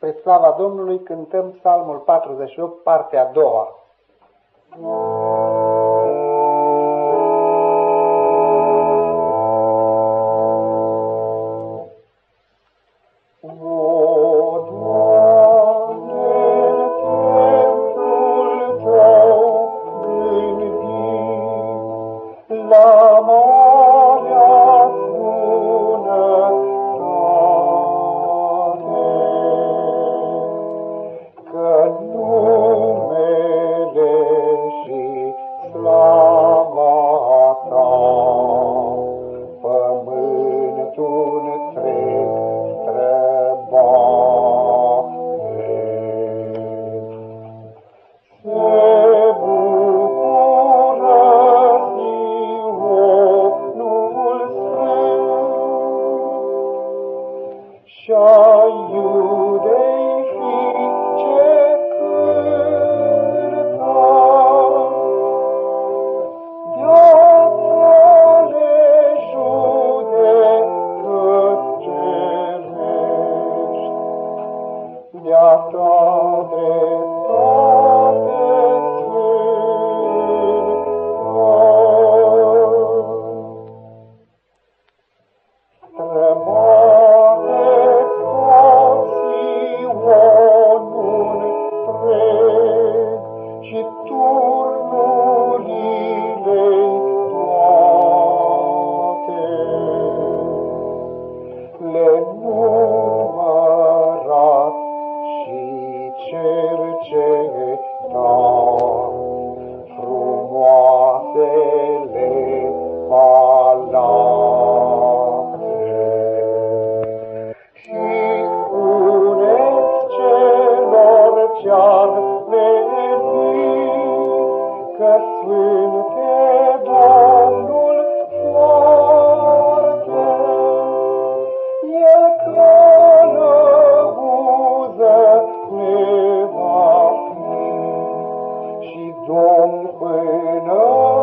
Pe slava Domnului cântăm psalmul 48, partea a doua. La și-a iudei fi ce cârta. De-a le numărat și cercetat frumoasele palate. Și spuneți celor ce-ar veni că sfânt doar Zum now.